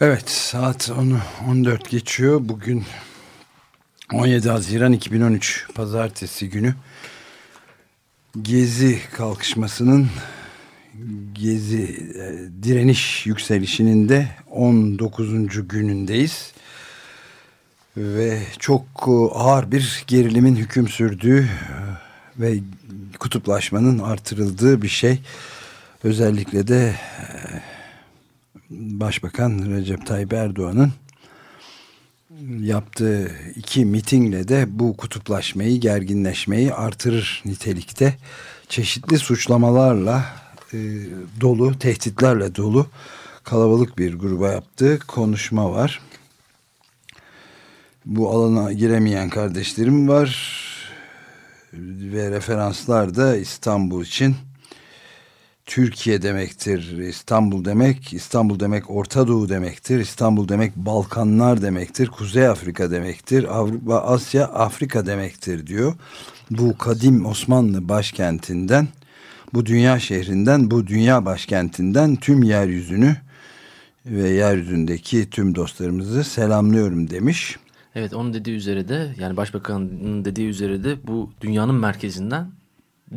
Evet saat 10, 14 geçiyor. Bugün 17 Haziran 2013 Pazartesi günü Gezi kalkışmasının Gezi e, direniş yükselişinin de 19. günündeyiz. Ve çok e, ağır bir gerilimin hüküm sürdüğü e, ve kutuplaşmanın artırıldığı bir şey. Özellikle de Başbakan Recep Tayyip Erdoğan'ın yaptığı iki mitingle de bu kutuplaşmayı, gerginleşmeyi artırır nitelikte çeşitli suçlamalarla e, dolu, tehditlerle dolu kalabalık bir gruba yaptığı konuşma var. Bu alana giremeyen kardeşlerim var ve referanslar da İstanbul için Türkiye demektir. İstanbul demek, İstanbul demek Orta Doğu demektir. İstanbul demek Balkanlar demektir. Kuzey Afrika demektir. Avrupa, Asya, Afrika demektir diyor. Bu kadim Osmanlı başkentinden, bu dünya şehrinden, bu dünya başkentinden tüm yeryüzünü ve yeryüzündeki tüm dostlarımızı selamlıyorum demiş. Evet onun dediği üzere de yani başbakanın dediği üzere de bu dünyanın merkezinden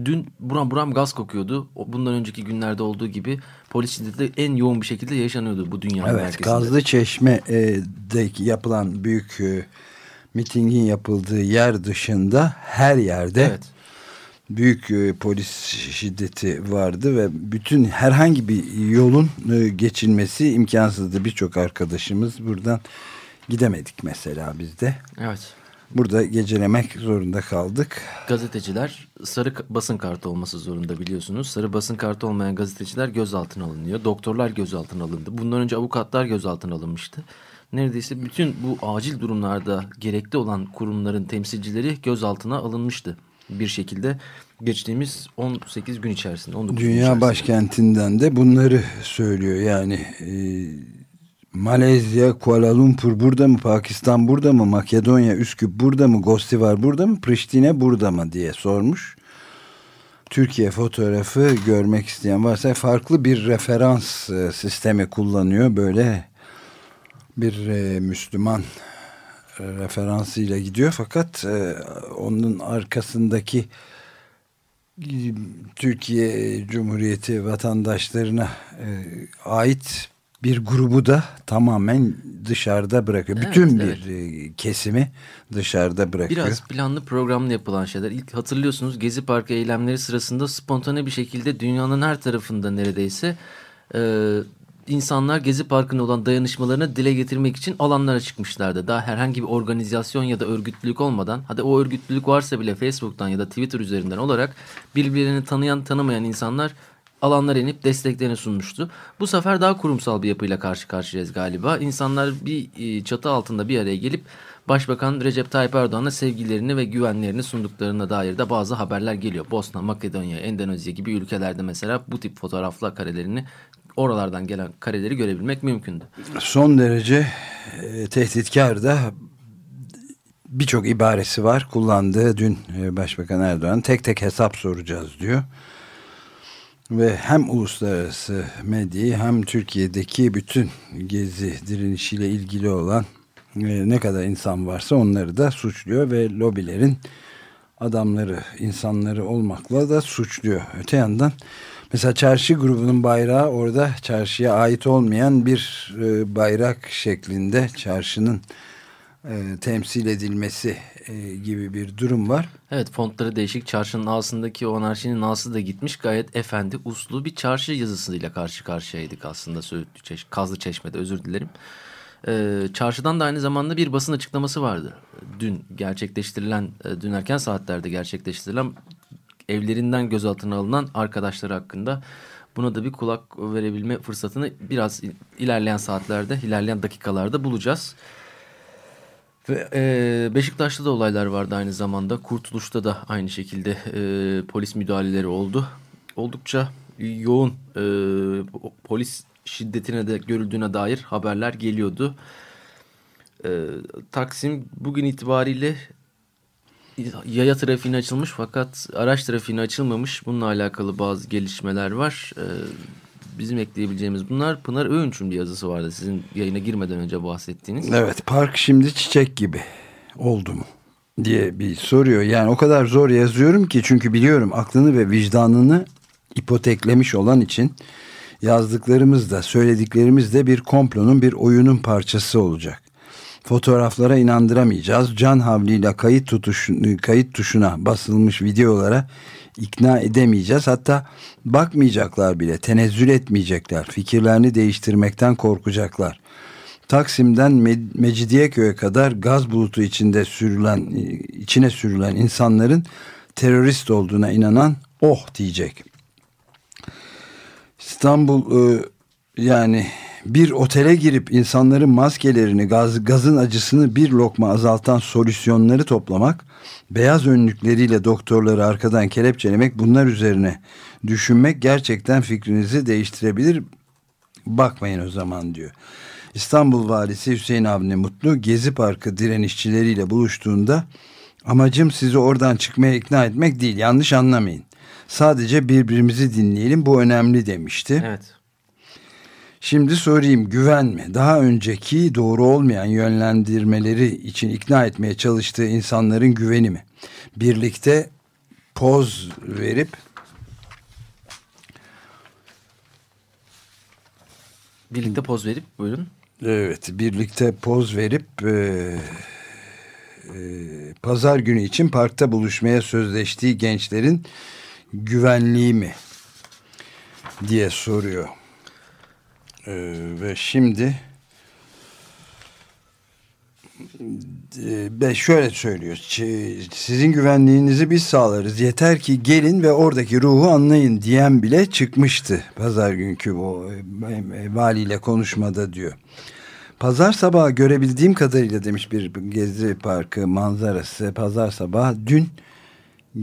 dün buram buram gaz kokuyordu. Bundan önceki günlerde olduğu gibi polis şiddeti en yoğun bir şekilde yaşanıyordu bu dünyanın evet, merkezinde. Gazlı Çeşme'deki yapılan büyük e, mitingin yapıldığı yer dışında her yerde evet. büyük e, polis şiddeti vardı ve bütün herhangi bir yolun e, geçilmesi imkansızdı. Birçok arkadaşımız buradan gidemedik mesela bizde. Evet. Burada gecelemek zorunda kaldık. Gazeteciler sarı basın kartı olması zorunda biliyorsunuz. Sarı basın kartı olmayan gazeteciler gözaltına alınıyor. Doktorlar gözaltına alındı. Bundan önce avukatlar gözaltına alınmıştı. Neredeyse bütün bu acil durumlarda gerekli olan kurumların temsilcileri gözaltına alınmıştı. Bir şekilde geçtiğimiz 18 gün içerisinde. 19 Dünya gün içerisinde. başkentinden de bunları söylüyor. Yani... E, Malezya, Kuala Lumpur burada mı? Pakistan burada mı? Makedonya, Üsküp burada mı? Gostivar burada mı? Priştine burada mı? diye sormuş. Türkiye fotoğrafı görmek isteyen varsa farklı bir referans e, sistemi kullanıyor. Böyle bir e, Müslüman e, referansıyla gidiyor. Fakat onun arkasındaki Türkiye Cumhuriyeti vatandaşlarına ait bir grubu da tamamen dışarıda bırakıyor. Evet, Bütün evet. bir e, kesimi dışarıda bırakıyor. Biraz planlı programlı yapılan şeyler. İlk hatırlıyorsunuz Gezi Parkı eylemleri sırasında spontane bir şekilde dünyanın her tarafında neredeyse e, insanlar Gezi Parkı'na olan dayanışmalarını dile getirmek için alanlara çıkmışlardı. Daha herhangi bir organizasyon ya da örgütlülük olmadan hadi o örgütlülük varsa bile Facebook'tan ya da Twitter üzerinden olarak birbirlerini tanıyan tanımayan insanlar alanlara inip desteklerini sunmuştu. Bu sefer daha kurumsal bir yapıyla karşı karşıyayız galiba. İnsanlar bir e, çatı altında bir araya gelip Başbakan Recep Tayyip Erdoğan'a sevgilerini ve güvenlerini sunduklarına dair de bazı haberler geliyor. Bosna, Makedonya, Endonezya gibi ülkelerde mesela bu tip fotoğrafla karelerini oralardan gelen kareleri görebilmek mümkündü. Son derece e, tehditkar da birçok ibaresi var kullandığı dün e, Başbakan Erdoğan tek tek hesap soracağız diyor ve hem uluslararası medyayı hem Türkiye'deki bütün gezi direnişiyle ilgili olan e, ne kadar insan varsa onları da suçluyor ve lobilerin adamları, insanları olmakla da suçluyor. Öte yandan mesela çarşı grubunun bayrağı orada çarşıya ait olmayan bir e, bayrak şeklinde çarşının e, temsil edilmesi e, gibi bir durum var. Evet fontları değişik. Çarşının ağzındaki o anarşinin ağzı da gitmiş. Gayet efendi, uslu bir çarşı yazısıyla karşı karşıyaydık aslında Söğütlü Çeş Kazlı Çeşme'de özür dilerim. E, çarşıdan da aynı zamanda bir basın açıklaması vardı. Dün gerçekleştirilen, e, dün erken saatlerde gerçekleştirilen evlerinden gözaltına alınan arkadaşları hakkında buna da bir kulak verebilme fırsatını biraz ilerleyen saatlerde, ilerleyen dakikalarda bulacağız. Ve e, Beşiktaş'ta da olaylar vardı aynı zamanda. Kurtuluş'ta da aynı şekilde e, polis müdahaleleri oldu. Oldukça yoğun e, polis şiddetine de görüldüğüne dair haberler geliyordu. E, Taksim bugün itibariyle yaya trafiğine açılmış fakat araç trafiğine açılmamış. Bununla alakalı bazı gelişmeler var. E, bizim ekleyebileceğimiz bunlar. Pınar Öğünç'ün bir yazısı vardı sizin yayına girmeden önce bahsettiğiniz. Evet park şimdi çiçek gibi oldu mu diye bir soruyor. Yani o kadar zor yazıyorum ki çünkü biliyorum aklını ve vicdanını ipoteklemiş olan için yazdıklarımız da söylediklerimiz de bir komplonun bir oyunun parçası olacak. Fotoğraflara inandıramayacağız. Can havliyle kayıt, tutuş, kayıt tuşuna basılmış videolara ikna edemeyeceğiz. Hatta bakmayacaklar bile, tenezzül etmeyecekler. Fikirlerini değiştirmekten korkacaklar. Taksim'den Mecidiyeköy'e kadar gaz bulutu içinde sürülen, içine sürülen insanların terörist olduğuna inanan oh diyecek. İstanbul e, yani bir otele girip insanların maskelerini, gaz, gazın acısını bir lokma azaltan solüsyonları toplamak, beyaz önlükleriyle doktorları arkadan kelepçelemek bunlar üzerine düşünmek gerçekten fikrinizi değiştirebilir. Bakmayın o zaman diyor. İstanbul Valisi Hüseyin Avni Mutlu Gezi Parkı direnişçileriyle buluştuğunda amacım sizi oradan çıkmaya ikna etmek değil yanlış anlamayın. Sadece birbirimizi dinleyelim bu önemli demişti. Evet. Şimdi sorayım güven mi? Daha önceki doğru olmayan yönlendirmeleri için ikna etmeye çalıştığı insanların güveni mi? Birlikte poz verip Birlikte poz verip buyurun. Evet birlikte poz verip e, e, pazar günü için parkta buluşmaya sözleştiği gençlerin güvenliği mi diye soruyor. Ee, ve şimdi ve şöyle söylüyor. Sizin güvenliğinizi biz sağlarız. Yeter ki gelin ve oradaki ruhu anlayın diyen bile çıkmıştı. Pazar günkü o e, valiyle konuşmada diyor. Pazar sabahı görebildiğim kadarıyla demiş bir gezi parkı manzarası. Pazar sabahı dün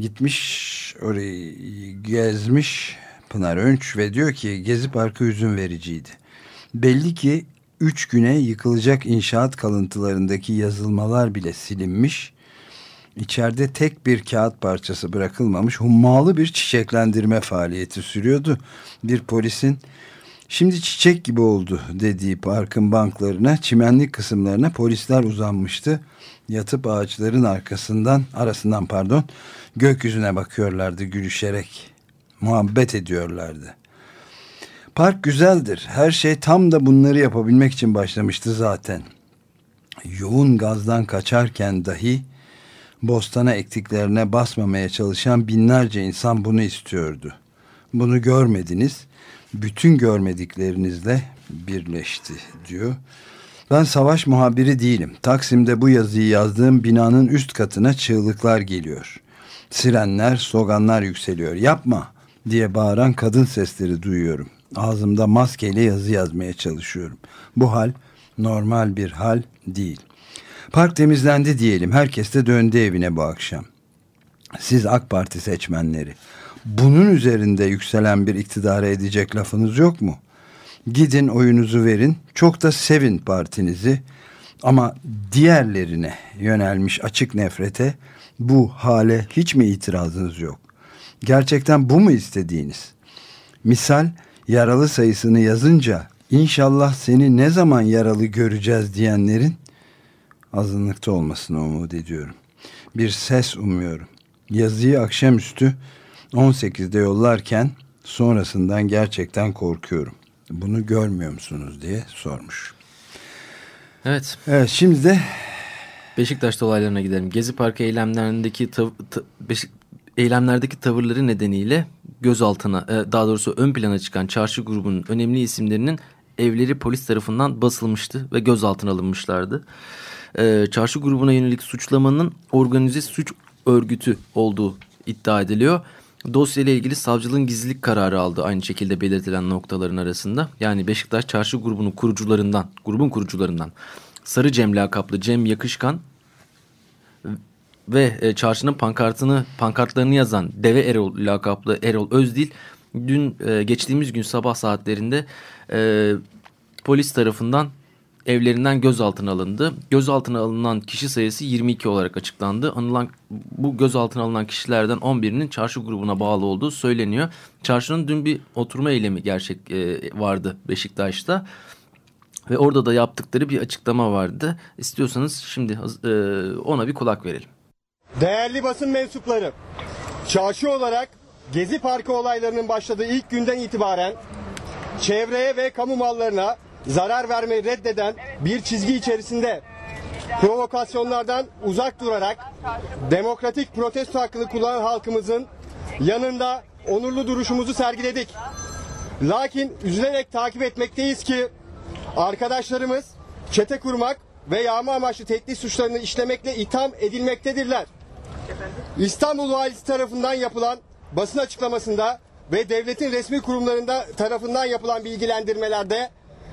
gitmiş orayı gezmiş Pınar Önç ve diyor ki Gezi Parkı hüzün vericiydi. Belli ki üç güne yıkılacak inşaat kalıntılarındaki yazılmalar bile silinmiş. İçeride tek bir kağıt parçası bırakılmamış hummalı bir çiçeklendirme faaliyeti sürüyordu. Bir polisin şimdi çiçek gibi oldu dediği parkın banklarına, çimenlik kısımlarına polisler uzanmıştı. Yatıp ağaçların arkasından, arasından pardon, gökyüzüne bakıyorlardı gülüşerek. Muhabbet ediyorlardı. Park güzeldir. Her şey tam da bunları yapabilmek için başlamıştı zaten. Yoğun gazdan kaçarken dahi bostana ektiklerine basmamaya çalışan binlerce insan bunu istiyordu. Bunu görmediniz. Bütün görmediklerinizle birleşti diyor. Ben savaş muhabiri değilim. Taksim'de bu yazıyı yazdığım binanın üst katına çığlıklar geliyor. Sirenler, sloganlar yükseliyor. Yapma diye bağıran kadın sesleri duyuyorum. Ağzımda maskeyle yazı yazmaya çalışıyorum. Bu hal normal bir hal değil. Park temizlendi diyelim. Herkes de döndü evine bu akşam. Siz AK Parti seçmenleri. Bunun üzerinde yükselen bir iktidara edecek lafınız yok mu? Gidin oyunuzu verin. Çok da sevin partinizi. Ama diğerlerine yönelmiş açık nefrete bu hale hiç mi itirazınız yok? Gerçekten bu mu istediğiniz? Misal yaralı sayısını yazınca inşallah seni ne zaman yaralı göreceğiz diyenlerin azınlıkta olmasını umut ediyorum. Bir ses umuyorum. Yazıyı akşamüstü 18'de yollarken sonrasından gerçekten korkuyorum. Bunu görmüyor musunuz diye sormuş. Evet. Evet şimdi de Beşiktaş'ta olaylarına gidelim. Gezi Parkı eylemlerindeki tav ta Beşik eylemlerdeki tavırları nedeniyle gözaltına, e, daha doğrusu ön plana çıkan çarşı grubunun önemli isimlerinin evleri polis tarafından basılmıştı ve gözaltına alınmışlardı. Ee, çarşı grubuna yönelik suçlamanın organize suç örgütü olduğu iddia ediliyor. Dosyayla ilgili savcılığın gizlilik kararı aldı aynı şekilde belirtilen noktaların arasında. Yani Beşiktaş Çarşı grubunun kurucularından, grubun kurucularından Sarı Cem lakaplı Cem Yakışkan ve e, çarşının pankartını pankartlarını yazan Deve Erol lakaplı Erol Özdil dün e, geçtiğimiz gün sabah saatlerinde e, polis tarafından evlerinden gözaltına alındı. Gözaltına alınan kişi sayısı 22 olarak açıklandı. Anılan bu gözaltına alınan kişilerden 11'inin çarşı grubuna bağlı olduğu söyleniyor. Çarşının dün bir oturma eylemi gerçek e, vardı Beşiktaş'ta. Ve orada da yaptıkları bir açıklama vardı. İstiyorsanız şimdi e, ona bir kulak verelim. Değerli basın mensupları, çarşı olarak Gezi Parkı olaylarının başladığı ilk günden itibaren çevreye ve kamu mallarına zarar vermeyi reddeden bir çizgi içerisinde provokasyonlardan uzak durarak demokratik protesto hakkını kullanan halkımızın yanında onurlu duruşumuzu sergiledik. Lakin üzülerek takip etmekteyiz ki arkadaşlarımız çete kurmak ve yağma amaçlı tehdit suçlarını işlemekle itham edilmektedirler. İstanbul Valisi tarafından yapılan basın açıklamasında ve devletin resmi kurumlarında tarafından yapılan bilgilendirmelerde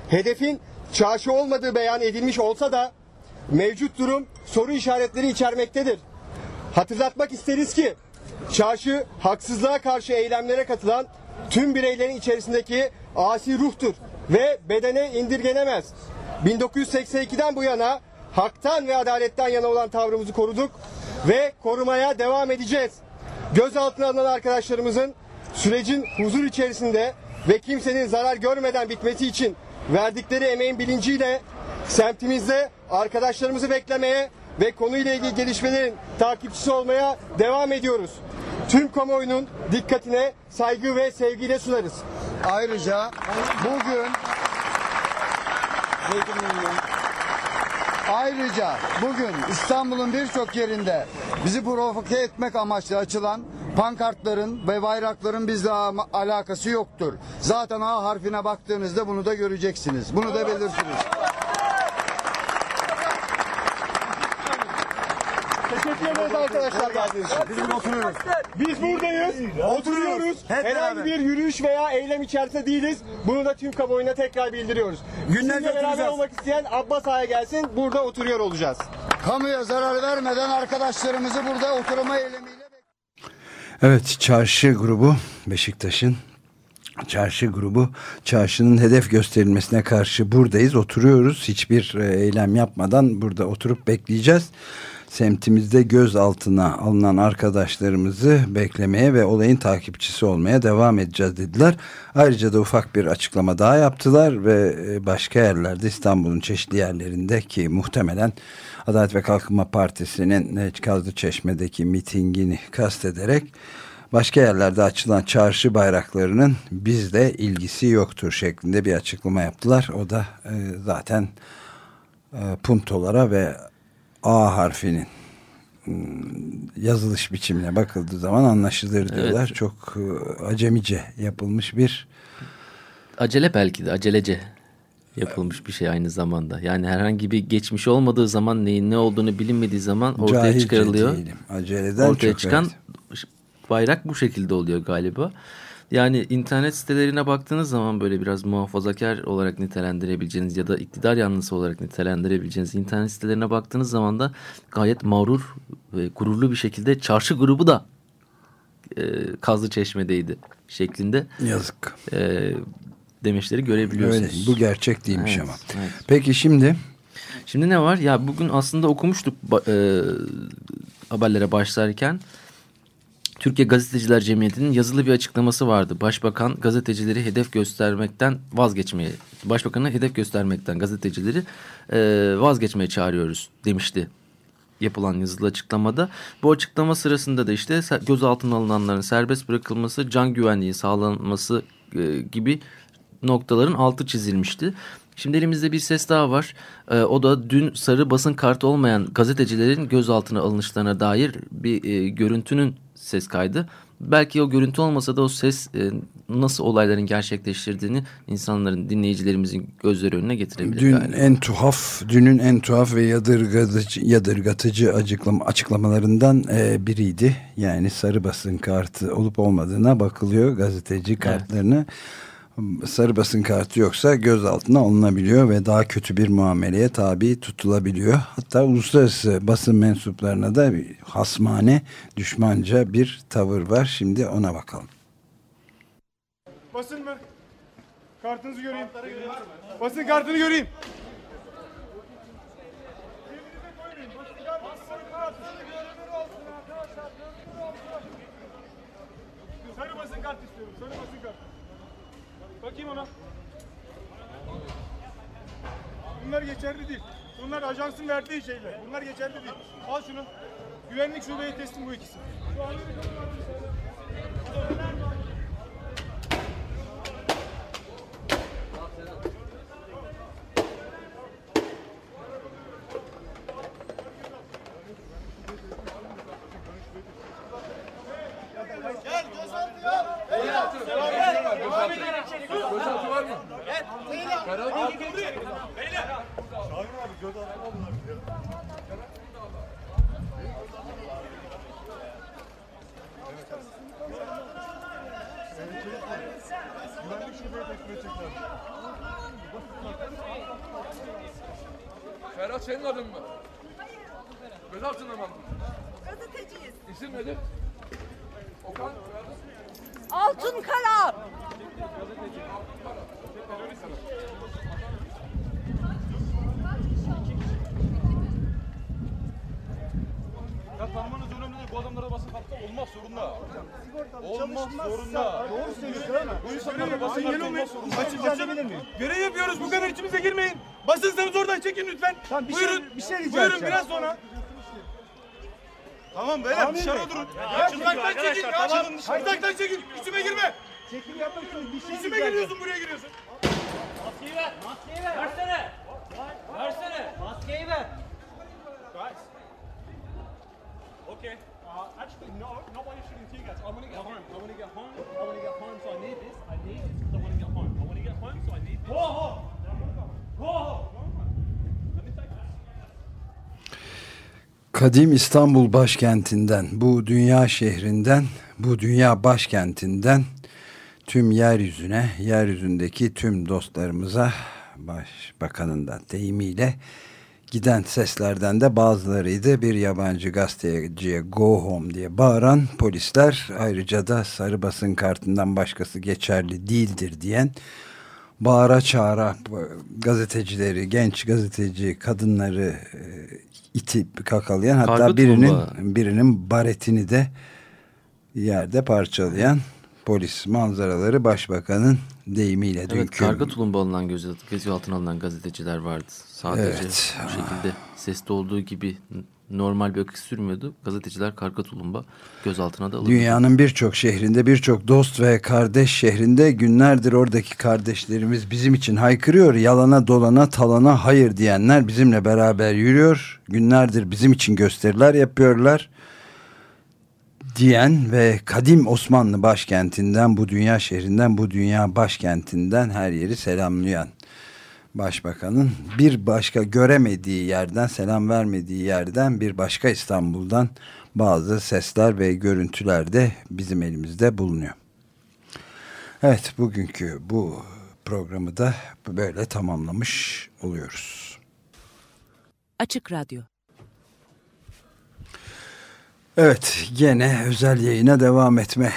hedefin çarşı olmadığı beyan edilmiş olsa da mevcut durum soru işaretleri içermektedir. Hatırlatmak isteriz ki çarşı haksızlığa karşı eylemlere katılan tüm bireylerin içerisindeki asi ruhtur ve bedene indirgenemez. 1982'den bu yana haktan ve adaletten yana olan tavrımızı koruduk ve korumaya devam edeceğiz. Gözaltına alınan arkadaşlarımızın sürecin huzur içerisinde ve kimsenin zarar görmeden bitmesi için verdikleri emeğin bilinciyle semtimizde arkadaşlarımızı beklemeye ve konuyla ilgili gelişmelerin takipçisi olmaya devam ediyoruz. Tüm kamuoyunun dikkatine saygı ve sevgiyle sunarız. Ayrıca bugün Ayrıca bugün İstanbul'un birçok yerinde bizi provoke etmek amaçlı açılan pankartların ve bayrakların bizle alakası yoktur. Zaten A harfine baktığınızda bunu da göreceksiniz. Bunu da belirsiniz. Teşekkür ederiz arkadaşlar geldiğiniz için. Biz burada oturuyoruz. Biz buradayız, oturuyoruz. Herhangi bir yürüyüş veya eylem içerisinde değiliz. Bunu da tüm kamuoyuna tekrar bildiriyoruz. Günlerce beraber oturacağız. olmak isteyen Abbas Ağa'ya gelsin. Burada oturuyor olacağız. Kamuya zarar vermeden arkadaşlarımızı burada oturma eylemiyle Evet çarşı grubu Beşiktaş'ın çarşı grubu çarşının hedef gösterilmesine karşı buradayız oturuyoruz hiçbir e, eylem yapmadan burada oturup bekleyeceğiz semtimizde gözaltına alınan arkadaşlarımızı beklemeye ve olayın takipçisi olmaya devam edeceğiz dediler. Ayrıca da ufak bir açıklama daha yaptılar ve e, başka yerlerde İstanbul'un çeşitli yerlerinde ki muhtemelen Adalet ve Kalkınma Partisi'nin e, Kazlıçeşme'deki mitingini kastederek başka yerlerde açılan çarşı bayraklarının bizde ilgisi yoktur şeklinde bir açıklama yaptılar. O da e, zaten e, puntolara ve A harfinin mm, yazılış biçimine bakıldığı zaman anlaşılır diyorlar. Çok e, acemice yapılmış bir Acele belki de acelece yapılmış bir şey aynı zamanda. Yani herhangi bir geçmiş olmadığı zaman neyin ne olduğunu bilinmediği zaman ortaya cahilce çıkarılıyor. diyelim. Aceleden Ortaya çok, çıkan evet. bayrak bu şekilde oluyor galiba. Yani internet sitelerine baktığınız zaman böyle biraz muhafazakar olarak nitelendirebileceğiniz ya da iktidar yanlısı olarak nitelendirebileceğiniz internet sitelerine baktığınız zaman da gayet mağrur ve gururlu bir şekilde çarşı grubu da e, Kazlı Çeşme'deydi şeklinde Yazık. e, demeçleri Öyle, görebiliyorsunuz. bu gerçek değilmiş Evet, ama. evet. Peki şimdi Şimdi ne var? Ya bugün aslında okumuştuk e, haberlere başlarken. Türkiye Gazeteciler Cemiyeti'nin yazılı bir açıklaması vardı. Başbakan gazetecileri hedef göstermekten vazgeçmeye, başbakanı hedef göstermekten gazetecileri e, vazgeçmeye çağırıyoruz demişti yapılan yazılı açıklamada. Bu açıklama sırasında da işte gözaltına alınanların serbest bırakılması, can güvenliği sağlanması e, gibi noktaların altı çizilmişti. Şimdi elimizde bir ses daha var. E, o da dün sarı basın kartı olmayan gazetecilerin gözaltına alınışlarına dair bir e, görüntünün ses kaydı. belki o görüntü olmasa da o ses e, nasıl olayların gerçekleştirdiğini insanların, dinleyicilerimizin gözleri önüne getirebilir. Dün galiba. en tuhaf, dünün en tuhaf ve yadırgatıcı, yadırgatıcı açıklama, açıklamalarından e, biriydi. Yani sarı basın kartı olup olmadığına bakılıyor gazeteci kartlarına. Sarı basın kartı yoksa gözaltına alınabiliyor ve daha kötü bir muameleye tabi tutulabiliyor. Hatta uluslararası basın mensuplarına da bir hasmane, düşmanca bir tavır var. Şimdi ona bakalım. Basın mı? Kartınızı göreyim. Basın kartını göreyim. Sarı basın kart istiyorum. Sarı basın kart. Bakayım ona. Bunlar geçerli değil. Bunlar ajansın verdiği şeyler. Bunlar geçerli değil. Al şunu. Güvenlik şubeye teslim bu ikisi. Şu Amerika'nın adresi. Ferhat senin adın mı? Gözaltına mı aldın? Gazeteciyiz. İsim nedir? Okan. Altın Kara. Ya tanımanız önemli değil. Bu adamlara basın kartı olmaz zorunda. Olmaz zorunda. Doğru söylüyorsun değil mi? Bu insanlara basın zorunda. Açın miyim? Görev yapıyoruz. Bu kadar içimize girmeyin. Basınsanız oradan çekin lütfen. Tamam, bir Buyurun. Şey, bir şey rica Buyurun biraz sonra. Tamam beyler dışarı durun. Ya, uzaktan çekin. Tamam. Uzaktan çekin. İçime girme. Çekim için bir şey İçime giriyorsun buraya giriyorsun. Maskeyi ver, maskeyi ver. Versene. Versene. Maskeyi ver. Guys. Okay. Uh, actually, no, nobody's shooting tear gas. I want to get home. I want to get home. I want to get Kadim İstanbul başkentinden, bu dünya şehrinden, bu dünya başkentinden tüm yeryüzüne, yeryüzündeki tüm dostlarımıza başbakanın da deyimiyle giden seslerden de bazılarıydı. Bir yabancı gazeteciye go home diye bağıran polisler ayrıca da sarı basın kartından başkası geçerli değildir diyen bağıra çağıra gazetecileri, genç gazeteci kadınları e, itip kakalayan hatta Kargı birinin tulumba. birinin baretini de yerde parçalayan polis manzaraları başbakanın deyimiyle Evet, dünkü karga tulumba alınan göz, gözaltına alınan gazeteciler vardı. Sadece Evet. bu şekilde seste olduğu gibi normal bir akış sürmüyordu. Gazeteciler karga tulumba gözaltına da alındı. Dünyanın birçok şehrinde, birçok dost ve kardeş şehrinde günlerdir oradaki kardeşlerimiz bizim için haykırıyor. Yalana dolana talana hayır diyenler bizimle beraber yürüyor. Günlerdir bizim için gösteriler yapıyorlar. Diyen ve kadim Osmanlı başkentinden, bu dünya şehrinden, bu dünya başkentinden her yeri selamlayan Başbakanın bir başka göremediği yerden, selam vermediği yerden bir başka İstanbul'dan bazı sesler ve görüntüler de bizim elimizde bulunuyor. Evet, bugünkü bu programı da böyle tamamlamış oluyoruz. Açık Radyo Evet, gene özel yayına devam etme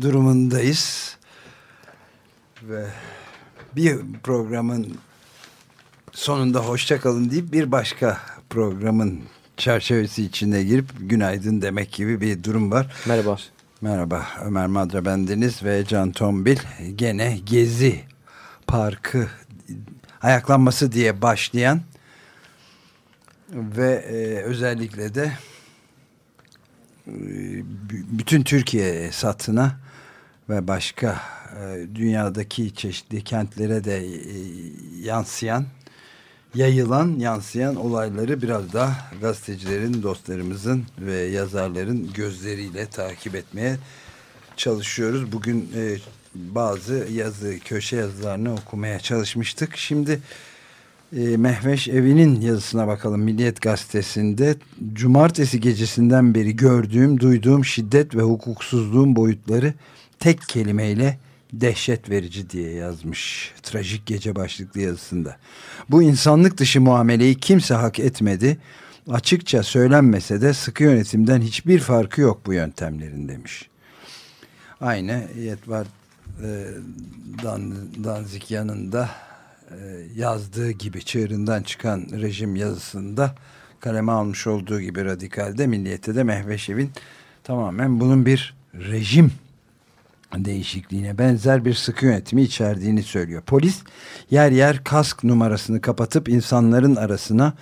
durumundayız. Ve bir programın sonunda hoşça kalın deyip bir başka programın çerçevesi içine girip günaydın demek gibi bir durum var. Merhaba. Merhaba Ömer Madra bendeniz ve Can Tombil gene Gezi Parkı ayaklanması diye başlayan ve e, özellikle de e, bütün Türkiye satına ve başka e, dünyadaki çeşitli kentlere de e, yansıyan yayılan, yansıyan olayları biraz daha gazetecilerin, dostlarımızın ve yazarların gözleriyle takip etmeye çalışıyoruz. Bugün e, bazı yazı, köşe yazılarını okumaya çalışmıştık. Şimdi e, Mehveş Evi'nin yazısına bakalım. Milliyet Gazetesi'nde cumartesi gecesinden beri gördüğüm, duyduğum şiddet ve hukuksuzluğun boyutları tek kelimeyle dehşet verici diye yazmış. Trajik gece başlıklı yazısında. Bu insanlık dışı muameleyi kimse hak etmedi. Açıkça söylenmese de sıkı yönetimden hiçbir farkı yok bu yöntemlerin demiş. Aynı Yetvar e, Dan, Danzikyan'ın da e, yazdığı gibi çığırından çıkan rejim yazısında kaleme almış olduğu gibi radikalde milliyette de Mehveşev'in tamamen bunun bir rejim değişikliğine benzer bir sıkı yönetimi içerdiğini söylüyor. Polis yer yer kask numarasını kapatıp insanların arasına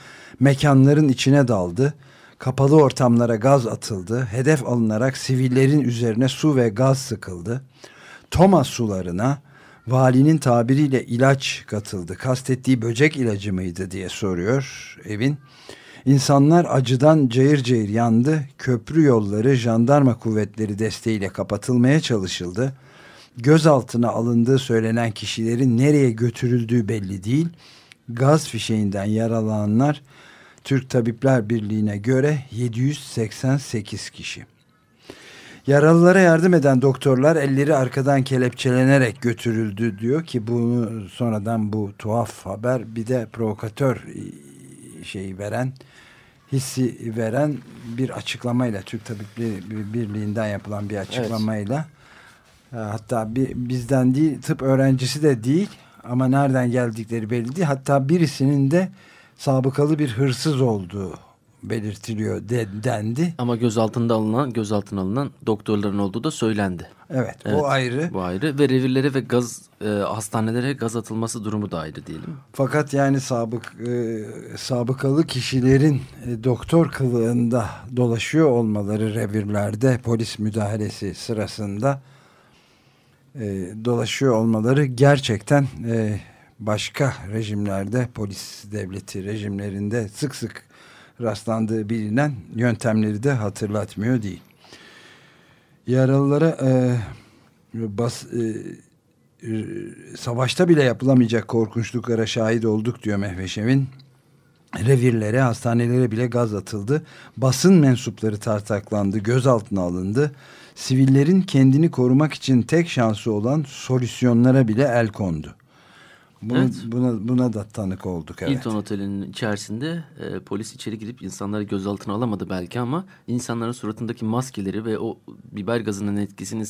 mekanların içine daldı. Kapalı ortamlara gaz atıldı. Hedef alınarak sivillerin üzerine su ve gaz sıkıldı. Thomas sularına valinin tabiriyle ilaç katıldı. Kastettiği böcek ilacı mıydı diye soruyor evin. İnsanlar acıdan cayır cayır yandı. Köprü yolları jandarma kuvvetleri desteğiyle kapatılmaya çalışıldı. Gözaltına alındığı söylenen kişilerin nereye götürüldüğü belli değil. Gaz fişeğinden yaralananlar Türk Tabipler Birliği'ne göre 788 kişi. Yaralılara yardım eden doktorlar elleri arkadan kelepçelenerek götürüldü diyor ki bunu sonradan bu tuhaf haber bir de provokatör şeyi veren hissi veren bir açıklamayla Türk Tabipleri Birliği'nden yapılan bir açıklamayla evet. hatta bir, bizden değil tıp öğrencisi de değil ama nereden geldikleri belli değil hatta birisinin de sabıkalı bir hırsız olduğu belirtiliyor de, dendi. Ama gözaltında alınan, gözaltına alınan doktorların olduğu da söylendi. Evet, evet bu ayrı. Bu ayrı ve revirlere ve gaz e, hastanelere gaz atılması durumu da ayrı diyelim. Fakat yani sabık e, sabıkalı kişilerin e, doktor kılığında dolaşıyor olmaları revirlerde polis müdahalesi sırasında e, dolaşıyor olmaları gerçekten e, başka rejimlerde polis devleti rejimlerinde sık sık rastlandığı bilinen yöntemleri de hatırlatmıyor değil. Yaralılara e, bas, e, e, savaşta bile yapılamayacak korkunçluklara şahit olduk diyor Mehveşev'in. Revirlere, hastanelere bile gaz atıldı. Basın mensupları tartaklandı, gözaltına alındı. Sivillerin kendini korumak için tek şansı olan solüsyonlara bile el kondu. Bunu, evet. buna, buna da tanık olduk. Evet. Hilton Oteli'nin içerisinde e, polis içeri girip insanları gözaltına alamadı belki ama insanların suratındaki maskeleri ve o biber gazının etkisini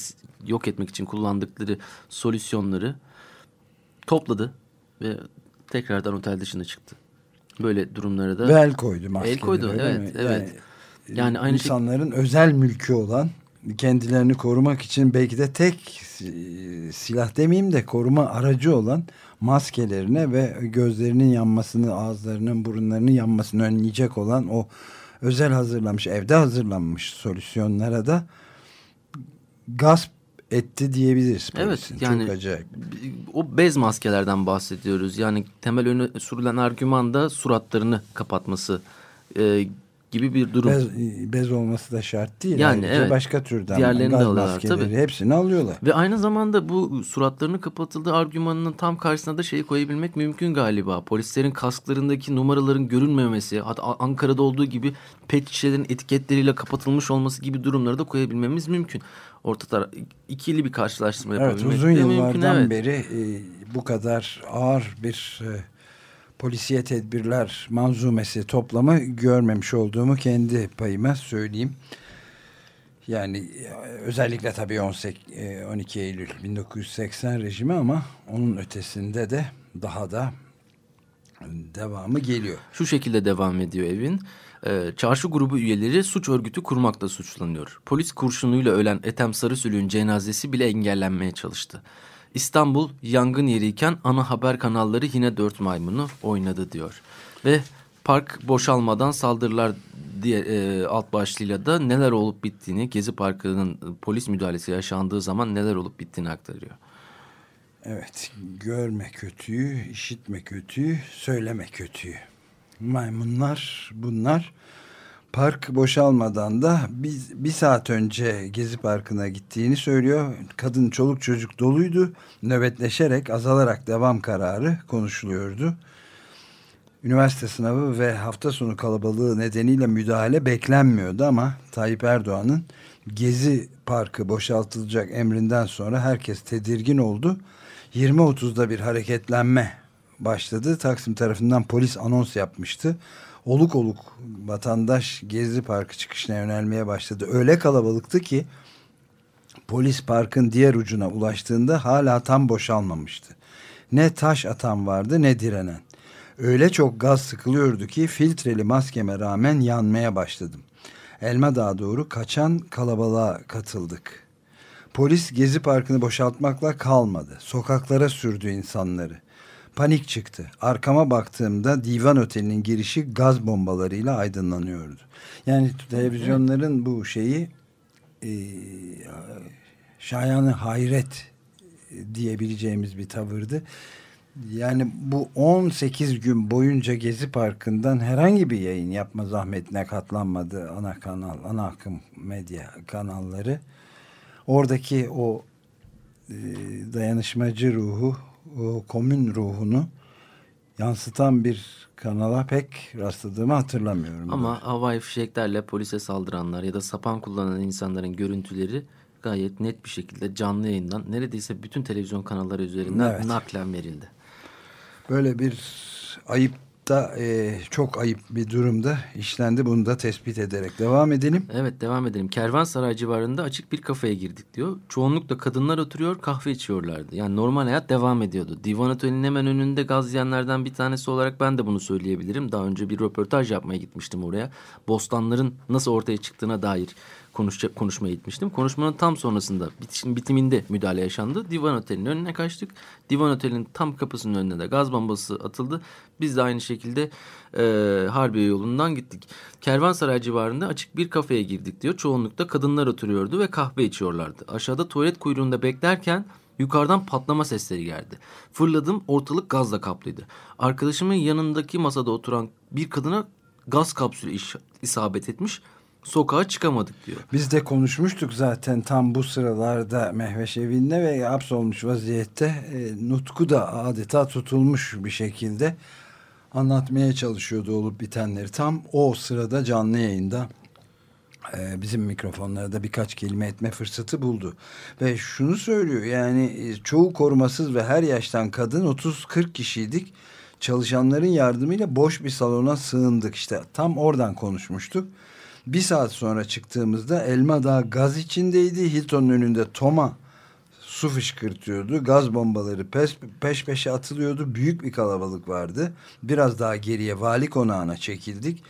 yok etmek için kullandıkları solüsyonları topladı ve tekrardan otel dışına çıktı. Böyle durumlara da... Ve el koydu maskeleri. El koydu evet. evet. Yani, yani aynı insanların şey... özel mülkü olan kendilerini korumak için belki de tek silah demeyeyim de koruma aracı olan maskelerine ve gözlerinin yanmasını, ağızlarının, burunlarının yanmasını önleyecek olan o özel hazırlanmış, evde hazırlanmış solüsyonlara da gasp etti diyebiliriz polisin. Evet yani Çok acayip. o bez maskelerden bahsediyoruz. Yani temel öne sürülen argüman da suratlarını kapatması e, gibi bir durum. Bez, bez olması da şart değil. Yani Ayrıca evet. başka türden Diğerlerini de alıyorlar, tabii. hepsini alıyorlar. Ve aynı zamanda bu suratlarını kapatıldığı argümanının tam karşısına da şeyi koyabilmek mümkün galiba. Polislerin kasklarındaki numaraların görünmemesi, hatta Ankara'da olduğu gibi pet şişelerin etiketleriyle kapatılmış olması gibi durumları da koyabilmemiz mümkün. Ortada ikili bir karşılaştırma yapabilmek evet, uzun yıllardan mümkün, evet. beri e, bu kadar ağır bir e, polisiye tedbirler manzumesi toplamı görmemiş olduğumu kendi payıma söyleyeyim. Yani e, özellikle tabii 18, 12 e, Eylül 1980 rejimi ama onun ötesinde de daha da devamı geliyor. Şu şekilde devam ediyor evin. Ee, çarşı grubu üyeleri suç örgütü kurmakla suçlanıyor. Polis kurşunuyla ölen Ethem Sarısülü'nün cenazesi bile engellenmeye çalıştı. İstanbul yangın yeriyken ana haber kanalları yine dört maymunu oynadı diyor. Ve park boşalmadan saldırılar diye e, alt başlığıyla da neler olup bittiğini Gezi Parkı'nın polis müdahalesi yaşandığı zaman neler olup bittiğini aktarıyor. Evet görme kötüyü, işitme kötüyü, söyleme kötüyü. Maymunlar bunlar Park boşalmadan da bir, bir saat önce Gezi Parkı'na gittiğini söylüyor. Kadın çoluk çocuk doluydu. Nöbetleşerek azalarak devam kararı konuşuluyordu. Üniversite sınavı ve hafta sonu kalabalığı nedeniyle müdahale beklenmiyordu ama Tayyip Erdoğan'ın Gezi Parkı boşaltılacak emrinden sonra herkes tedirgin oldu. 20.30'da bir hareketlenme başladı. Taksim tarafından polis anons yapmıştı. Oluk oluk vatandaş Gezi Parkı çıkışına yönelmeye başladı. Öyle kalabalıktı ki polis parkın diğer ucuna ulaştığında hala tam boşalmamıştı. Ne taş atan vardı ne direnen. Öyle çok gaz sıkılıyordu ki filtreli maskeme rağmen yanmaya başladım. Elma Dağı doğru kaçan kalabalığa katıldık. Polis Gezi Parkı'nı boşaltmakla kalmadı. Sokaklara sürdü insanları. Panik çıktı. Arkama baktığımda divan otelinin girişi gaz bombalarıyla aydınlanıyordu. Yani televizyonların bu şeyi e, şayanı hayret diyebileceğimiz bir tavırdı. Yani bu 18 gün boyunca Gezi Parkı'ndan herhangi bir yayın yapma zahmetine katlanmadı ana kanal, ana akım medya kanalları. Oradaki o e, dayanışmacı ruhu, o komün ruhunu yansıtan bir kanala pek rastladığımı hatırlamıyorum. Ama havai fişeklerle polise saldıranlar ya da sapan kullanan insanların görüntüleri gayet net bir şekilde canlı yayından neredeyse bütün televizyon kanalları üzerinden Evet. naklen verildi. Böyle bir ayıp da e, çok ayıp bir durumda işlendi. Bunu da tespit ederek devam edelim. Evet devam edelim. Kervansaray civarında açık bir kafeye girdik diyor. Çoğunlukla kadınlar oturuyor kahve içiyorlardı. Yani normal hayat devam ediyordu. Divan Oteli'nin hemen önünde gaz yiyenlerden bir tanesi olarak ben de bunu söyleyebilirim. Daha önce bir röportaj yapmaya gitmiştim oraya. Bostanların nasıl ortaya çıktığına dair konuşacak, konuşmaya gitmiştim. Konuşmanın tam sonrasında bitişin bitiminde müdahale yaşandı. Divan Oteli'nin önüne kaçtık. Divan Oteli'nin tam kapısının önüne de gaz bombası atıldı. Biz de aynı şekilde e, Harbiye yolundan gittik. Kervansaray civarında açık bir kafeye girdik diyor. Çoğunlukla kadınlar oturuyordu ve kahve içiyorlardı. Aşağıda tuvalet kuyruğunda beklerken yukarıdan patlama sesleri geldi. Fırladım ortalık gazla kaplıydı. Arkadaşımın yanındaki masada oturan bir kadına gaz kapsülü isabet etmiş. Sokağa çıkamadık diyor. Biz de konuşmuştuk zaten tam bu sıralarda Mehveş evinde ve hapsolmuş vaziyette e, Nutku da adeta tutulmuş bir şekilde anlatmaya çalışıyordu olup bitenleri. Tam o sırada canlı yayında e, bizim mikrofonlarda birkaç kelime etme fırsatı buldu. Ve şunu söylüyor yani e, çoğu korumasız ve her yaştan kadın 30-40 kişiydik. Çalışanların yardımıyla boş bir salona sığındık işte tam oradan konuşmuştuk. Bir saat sonra çıktığımızda Elma Dağı gaz içindeydi. Hilton'un önünde Toma su fışkırtıyordu. Gaz bombaları peş, peş peşe atılıyordu. Büyük bir kalabalık vardı. Biraz daha geriye vali konağına çekildik.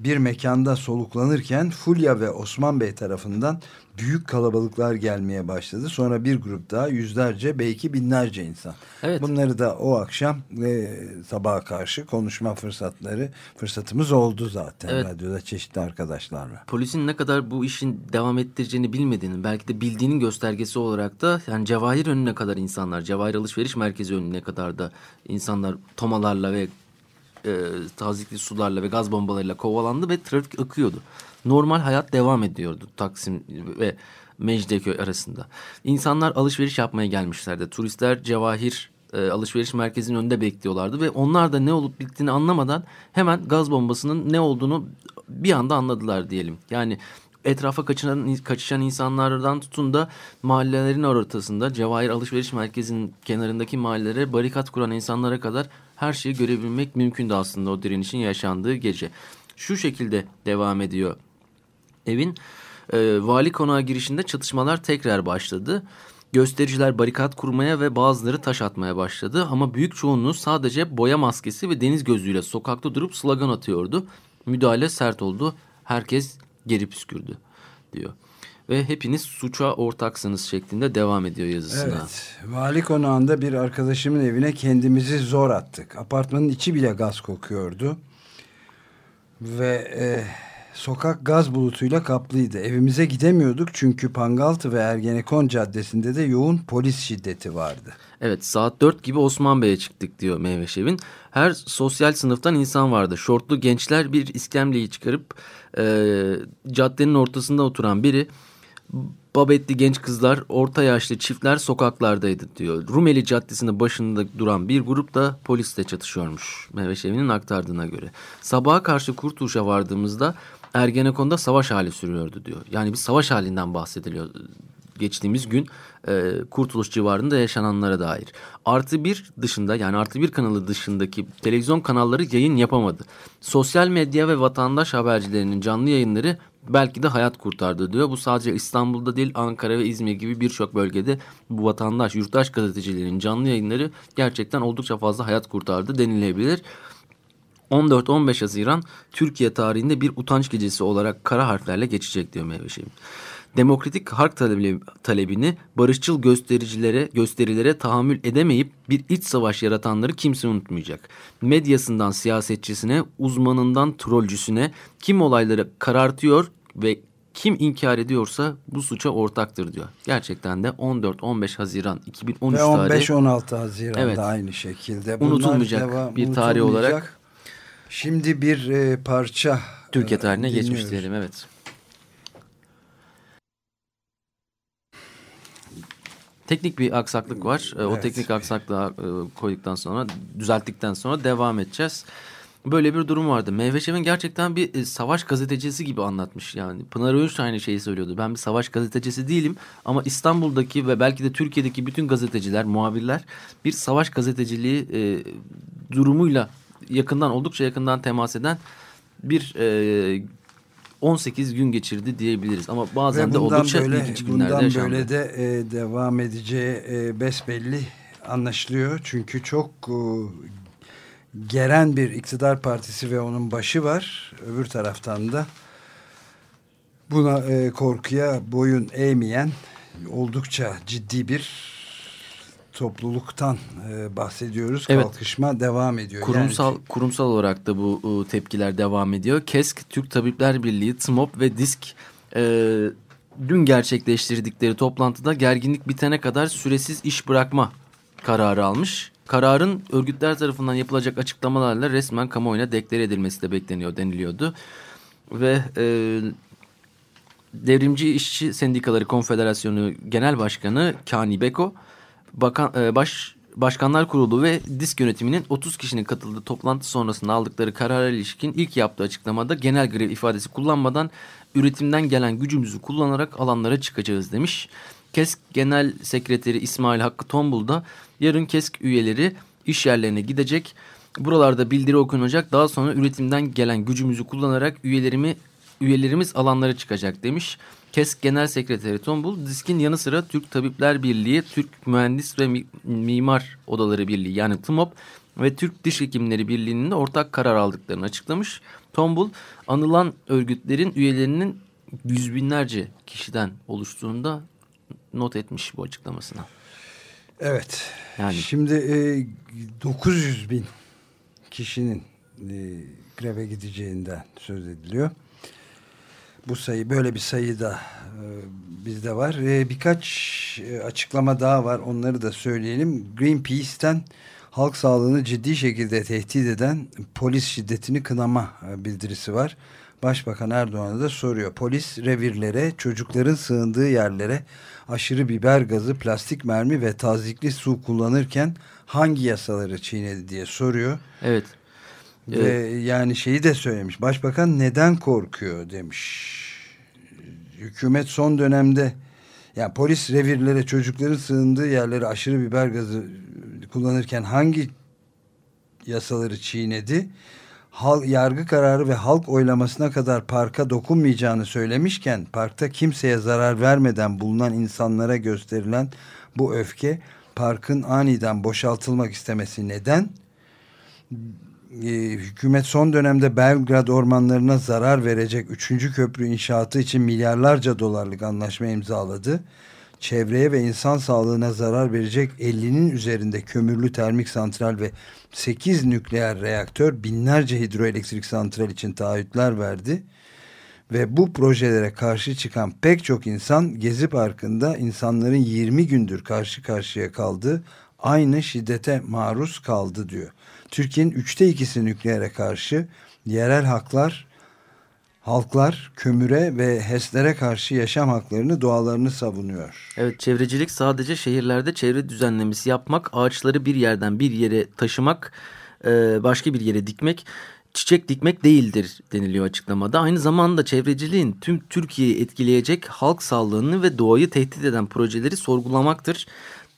Bir mekanda soluklanırken Fulya ve Osman Bey tarafından büyük kalabalıklar gelmeye başladı. Sonra bir grup daha yüzlerce belki binlerce insan. Evet. Bunları da o akşam ve sabaha karşı konuşma fırsatları fırsatımız oldu zaten Evet. radyoda çeşitli arkadaşlarla. Polisin ne kadar bu işin devam ettireceğini bilmediğinin belki de bildiğinin göstergesi olarak da yani Cevahir önüne kadar insanlar, Cevahir alışveriş merkezi önüne kadar da insanlar tomalarla ve e, tazikli sularla ve gaz bombalarıyla kovalandı ve trafik akıyordu. Normal hayat devam ediyordu Taksim ve Mecidiyeköy arasında. İnsanlar alışveriş yapmaya gelmişlerdi. Turistler Cevahir e, alışveriş merkezinin önünde bekliyorlardı ve onlar da ne olup bittiğini anlamadan hemen gaz bombasının ne olduğunu bir anda anladılar diyelim. Yani etrafa kaçınan, kaçışan insanlardan tutun da mahallelerin ortasında Cevahir Alışveriş Merkezi'nin kenarındaki mahallelere barikat kuran insanlara kadar her şeyi görebilmek mümkündü aslında o direnişin yaşandığı gece. Şu şekilde devam ediyor evin e, vali konağı girişinde çatışmalar tekrar başladı. Göstericiler barikat kurmaya ve bazıları taş atmaya başladı ama büyük çoğunluğu sadece boya maskesi ve deniz gözlüğüyle sokakta durup slogan atıyordu. Müdahale sert oldu. Herkes geri püskürdü diyor. Ve hepiniz suça ortaksınız şeklinde devam ediyor yazısına. Evet. Vali konağında bir arkadaşımın evine kendimizi zor attık. Apartmanın içi bile gaz kokuyordu. Ve e, sokak gaz bulutuyla kaplıydı. Evimize gidemiyorduk çünkü Pangaltı ve Ergenekon caddesinde de yoğun polis şiddeti vardı. Evet saat 4 gibi Osman Bey'e çıktık diyor Meyveşev'in. Her sosyal sınıftan insan vardı. Şortlu gençler bir iskemleyi çıkarıp e, caddenin ortasında oturan biri babetli genç kızlar, orta yaşlı çiftler sokaklardaydı diyor. Rumeli Caddesi'nin başında duran bir grup da polisle çatışıyormuş. Mehveşevi'nin aktardığına göre. Sabaha karşı Kurtuluş'a vardığımızda Ergenekon'da savaş hali sürüyordu diyor. Yani bir savaş halinden bahsediliyor geçtiğimiz gün e, Kurtuluş civarında yaşananlara dair. Artı bir dışında yani artı bir kanalı dışındaki televizyon kanalları yayın yapamadı. Sosyal medya ve vatandaş habercilerinin canlı yayınları belki de hayat kurtardı diyor. Bu sadece İstanbul'da değil Ankara ve İzmir gibi birçok bölgede bu vatandaş, yurttaş gazetecilerin canlı yayınları gerçekten oldukça fazla hayat kurtardı denilebilir. 14-15 Haziran Türkiye tarihinde bir utanç gecesi olarak kara harflerle geçecek diyor Meyveşehir. Demokratik hark talebini barışçıl göstericilere, gösterilere tahammül edemeyip bir iç savaş yaratanları kimse unutmayacak. Medyasından siyasetçisine, uzmanından trollcüsüne kim olayları karartıyor ve kim inkar ediyorsa bu suça ortaktır diyor. Gerçekten de 14-15 Haziran 2013 Ve 15-16 Haziran'da evet, aynı şekilde. Bunlar unutulmayacak devam, bir tarih olarak. Şimdi bir e, parça Türkiye tarihine geçmiş diyelim evet. Teknik bir aksaklık var. Evet. O teknik aksaklığı e, koyduktan sonra, düzelttikten sonra devam edeceğiz. Böyle bir durum vardı. Meyveşev'in gerçekten bir e, savaş gazetecisi gibi anlatmış. Yani Pınar Öğünç aynı şeyi söylüyordu. Ben bir savaş gazetecisi değilim ama İstanbul'daki ve belki de Türkiye'deki bütün gazeteciler, muhabirler bir savaş gazeteciliği e, durumuyla yakından oldukça yakından temas eden bir e, 18 gün geçirdi diyebiliriz. Ama bazen de oldukça böyle, ilginç günlerde bundan yaşandı. böyle de e, devam edeceği e, besbelli anlaşılıyor. Çünkü çok e, geren bir iktidar partisi ve onun başı var. Öbür taraftan da buna e, korkuya boyun eğmeyen oldukça ciddi bir topluluktan e, bahsediyoruz. Evet. Kalkışma devam ediyor. Kurumsal yani... kurumsal olarak da bu e, tepkiler devam ediyor. KESK, Türk Tabipler Birliği, TMOP ve DISK e, dün gerçekleştirdikleri toplantıda gerginlik bitene kadar süresiz iş bırakma kararı almış. Kararın örgütler tarafından yapılacak açıklamalarla resmen kamuoyuna deklare edilmesi de bekleniyor deniliyordu. Ve e, Devrimci İşçi Sendikaları Konfederasyonu Genel Başkanı Kani Beko Bakan, e, baş, Başkanlar Kurulu ve disk yönetiminin 30 kişinin katıldığı toplantı sonrasında aldıkları karara ilişkin ilk yaptığı açıklamada genel grev ifadesi kullanmadan üretimden gelen gücümüzü kullanarak alanlara çıkacağız demiş. KESK Genel Sekreteri İsmail Hakkı Tombul da yarın KESK üyeleri iş yerlerine gidecek. Buralarda bildiri okunacak. Daha sonra üretimden gelen gücümüzü kullanarak üyelerimi üyelerimiz alanlara çıkacak demiş. KESK Genel Sekreteri Tombul, diskin yanı sıra Türk Tabipler Birliği, Türk Mühendis ve Mimar Odaları Birliği yani TMOP ve Türk Diş Hekimleri Birliği'nin de ortak karar aldıklarını açıklamış. Tombul, anılan örgütlerin üyelerinin yüz binlerce kişiden oluştuğunda not etmiş bu açıklamasına. Evet. Yani şimdi e, 900 bin kişinin e, greve gideceğinden söz ediliyor bu sayı böyle bir sayı da e, bizde var. E, birkaç e, açıklama daha var. Onları da söyleyelim. Greenpeace'ten halk sağlığını ciddi şekilde tehdit eden polis şiddetini kınama bildirisi var. Başbakan Erdoğan'a da soruyor. Polis revirlere, çocukların sığındığı yerlere aşırı biber gazı, plastik mermi ve tazikli su kullanırken hangi yasaları çiğnedi diye soruyor. Evet. Ve evet. yani şeyi de söylemiş. Başbakan neden korkuyor demiş. Hükümet son dönemde yani polis revirlere çocukların sığındığı yerlere aşırı biber gazı kullanırken hangi yasaları çiğnedi? Hal, yargı kararı ve halk oylamasına kadar parka dokunmayacağını söylemişken parkta kimseye zarar vermeden bulunan insanlara gösterilen bu öfke parkın aniden boşaltılmak istemesi neden? E, hükümet son dönemde Belgrad ormanlarına zarar verecek 3. köprü inşaatı için milyarlarca dolarlık anlaşma imzaladı. Çevreye ve insan sağlığına zarar verecek 50'nin üzerinde kömürlü termik santral ve 8 nükleer reaktör binlerce hidroelektrik santral için taahhütler verdi. Ve bu projelere karşı çıkan pek çok insan Gezi Parkı'nda insanların 20 gündür karşı karşıya kaldığı aynı şiddete maruz kaldı diyor. Türkiye'nin üçte ikisi nükleere karşı yerel haklar, halklar kömüre ve HES'lere karşı yaşam haklarını, doğalarını savunuyor. Evet çevrecilik sadece şehirlerde çevre düzenlemesi yapmak, ağaçları bir yerden bir yere taşımak, e, başka bir yere dikmek, çiçek dikmek değildir deniliyor açıklamada. Aynı zamanda çevreciliğin tüm Türkiye'yi etkileyecek halk sağlığını ve doğayı tehdit eden projeleri sorgulamaktır.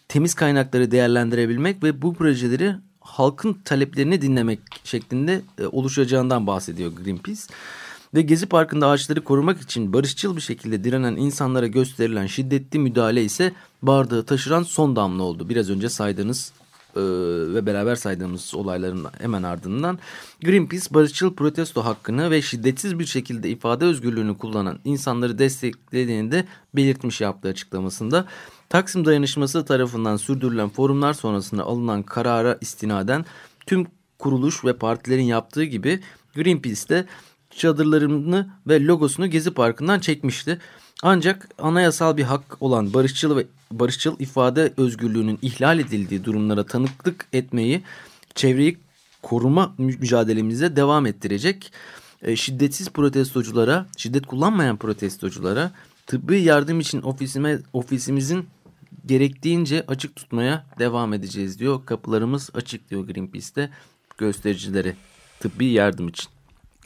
Temiz kaynakları değerlendirebilmek ve bu projeleri halkın taleplerini dinlemek şeklinde e, oluşacağından bahsediyor Greenpeace. Ve Gezi Parkı'nda ağaçları korumak için barışçıl bir şekilde direnen insanlara gösterilen şiddetli müdahale ise bardağı taşıran son damla oldu. Biraz önce saydığınız e, ve beraber saydığımız olayların hemen ardından Greenpeace barışçıl protesto hakkını ve şiddetsiz bir şekilde ifade özgürlüğünü kullanan insanları desteklediğini de belirtmiş yaptığı açıklamasında. Taksim Dayanışması tarafından sürdürülen forumlar sonrasında alınan karara istinaden tüm kuruluş ve partilerin yaptığı gibi Greenpeace de çadırlarını ve logosunu Gezi Parkı'ndan çekmişti. Ancak anayasal bir hak olan barışçıl ve barışçıl ifade özgürlüğünün ihlal edildiği durumlara tanıklık etmeyi, çevreyi koruma mücadelemize devam ettirecek. E, şiddetsiz protestoculara, şiddet kullanmayan protestoculara tıbbi yardım için ofisime, ofisimizin gerektiğince açık tutmaya devam edeceğiz diyor. Kapılarımız açık diyor Greenpeace'te göstericilere tıbbi yardım için.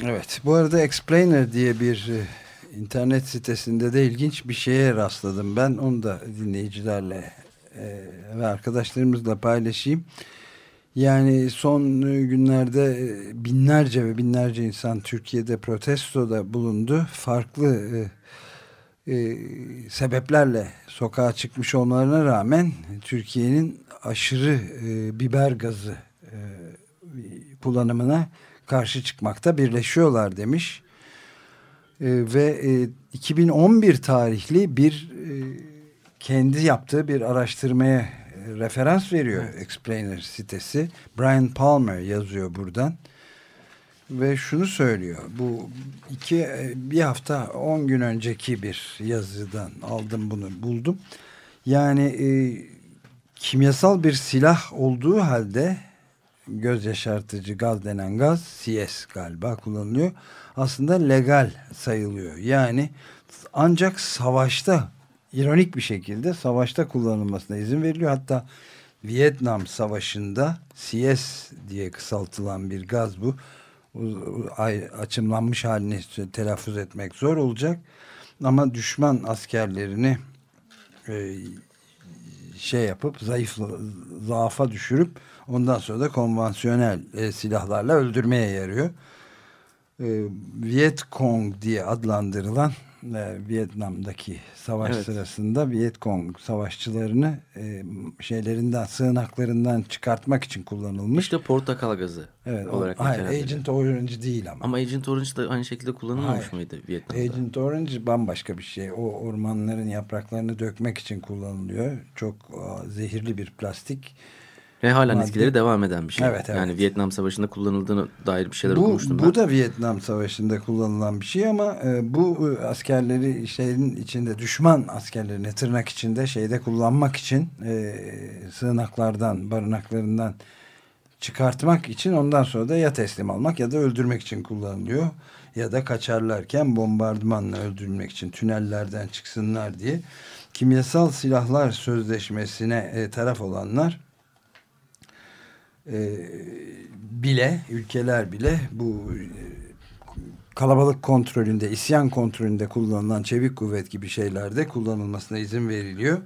Evet bu arada Explainer diye bir e, internet sitesinde de ilginç bir şeye rastladım. Ben onu da dinleyicilerle e, ve arkadaşlarımızla paylaşayım. Yani son günlerde e, binlerce ve binlerce insan Türkiye'de protestoda bulundu. Farklı e, e, sebeplerle sokağa çıkmış olmalarına rağmen Türkiye'nin aşırı e, biber gazı e, kullanımına karşı çıkmakta birleşiyorlar demiş. E, ve e, 2011 tarihli bir e, kendi yaptığı bir araştırmaya e, referans veriyor evet. Explainer sitesi. Brian Palmer yazıyor buradan. Ve şunu söylüyor. Bu iki e, bir hafta on gün önceki bir yazıdan aldım bunu buldum. Yani e, kimyasal bir silah olduğu halde göz yaşartıcı gaz denen gaz CS galiba kullanılıyor. Aslında legal sayılıyor. Yani ancak savaşta ironik bir şekilde savaşta kullanılmasına izin veriliyor. Hatta Vietnam Savaşı'nda CS diye kısaltılan bir gaz bu. Açımlanmış halini telaffuz etmek zor olacak. Ama düşman askerlerini e, şey yapıp zayıf zaafa düşürüp ondan sonra da konvansiyonel e, silahlarla öldürmeye yarıyor. E, Viet Cong diye adlandırılan e, Vietnam'daki savaş evet. sırasında Vietcong savaşçılarını e, şeylerinden sığınaklarından çıkartmak için kullanılmış. İşte portakal gazı evet, olarak. O, hayır Agent Orange değil ama. Ama Agent Orange da aynı şekilde kullanılmamış hayır. mıydı Vietnam'da? Agent Orange bambaşka bir şey. O ormanların yapraklarını dökmek için kullanılıyor. Çok zehirli bir plastik ve halen Madde. etkileri devam eden bir şey. Evet, evet. Yani Vietnam Savaşı'nda kullanıldığını dair bir şeyler bu, okumuştum ben. Bu da Vietnam Savaşı'nda kullanılan bir şey ama e, bu e, askerleri şeyin içinde düşman askerlerini tırnak içinde şeyde kullanmak için e, sığınaklardan, barınaklarından çıkartmak için ondan sonra da ya teslim almak ya da öldürmek için kullanılıyor. Ya da kaçarlarken bombardımanla öldürmek için tünellerden çıksınlar diye. Kimyasal silahlar sözleşmesine e, taraf olanlar e, bile ülkeler bile bu e, kalabalık kontrolünde isyan kontrolünde kullanılan çevik kuvvet gibi şeylerde kullanılmasına izin veriliyor.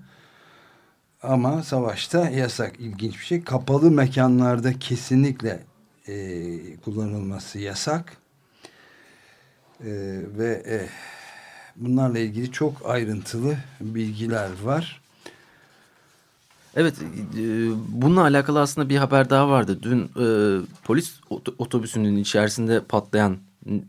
Ama savaşta yasak ilginç bir şey. Kapalı mekanlarda kesinlikle e, kullanılması yasak. E, ve e, bunlarla ilgili çok ayrıntılı bilgiler var. Evet, e, bununla alakalı aslında bir haber daha vardı. Dün e, polis otobüsünün içerisinde patlayan,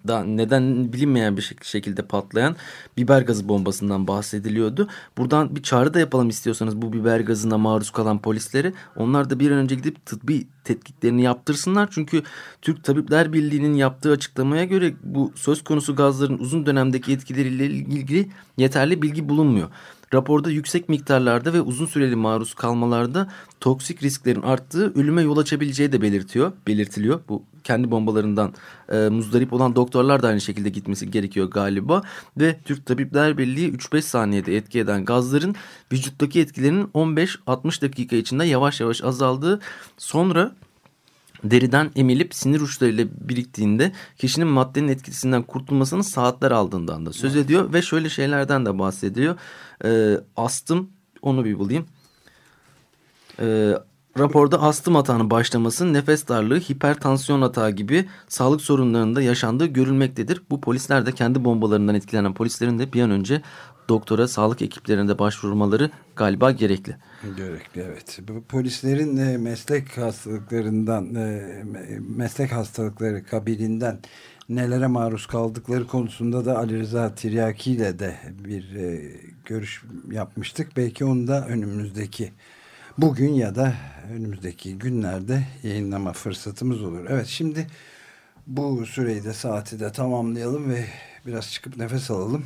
da neden bilinmeyen bir şekilde patlayan biber gazı bombasından bahsediliyordu. Buradan bir çağrı da yapalım istiyorsanız bu biber gazına maruz kalan polisleri. Onlar da bir an önce gidip tıbbi tetkiklerini yaptırsınlar. Çünkü Türk Tabipler Birliği'nin yaptığı açıklamaya göre bu söz konusu gazların uzun dönemdeki etkileriyle ilgili yeterli bilgi bulunmuyor. Raporda yüksek miktarlarda ve uzun süreli maruz kalmalarda toksik risklerin arttığı ölüme yol açabileceği de belirtiyor, belirtiliyor. Bu kendi bombalarından e, muzdarip olan doktorlar da aynı şekilde gitmesi gerekiyor galiba. Ve Türk Tabipler Birliği 3-5 saniyede etki eden gazların vücuttaki etkilerinin 15-60 dakika içinde yavaş yavaş azaldığı sonra deriden emilip sinir uçlarıyla biriktiğinde kişinin maddenin etkisinden kurtulmasının saatler aldığından da söz ediyor ve şöyle şeylerden de bahsediyor. E, astım onu bir bulayım. E, raporda astım atağının başlaması, nefes darlığı, hipertansiyon atağı gibi sağlık sorunlarında yaşandığı görülmektedir. Bu polisler de kendi bombalarından etkilenen polislerin de bir an önce doktora, sağlık ekiplerine başvurmaları galiba gerekli. Gerekli evet. Polislerin e, meslek hastalıklarından, e, meslek hastalıkları kabilinden nelere maruz kaldıkları konusunda da Ali Rıza Tiryaki ile de bir e, görüş yapmıştık. Belki onu da önümüzdeki bugün ya da önümüzdeki günlerde yayınlama fırsatımız olur. Evet şimdi bu süreyi de saati de tamamlayalım ve biraz çıkıp nefes alalım.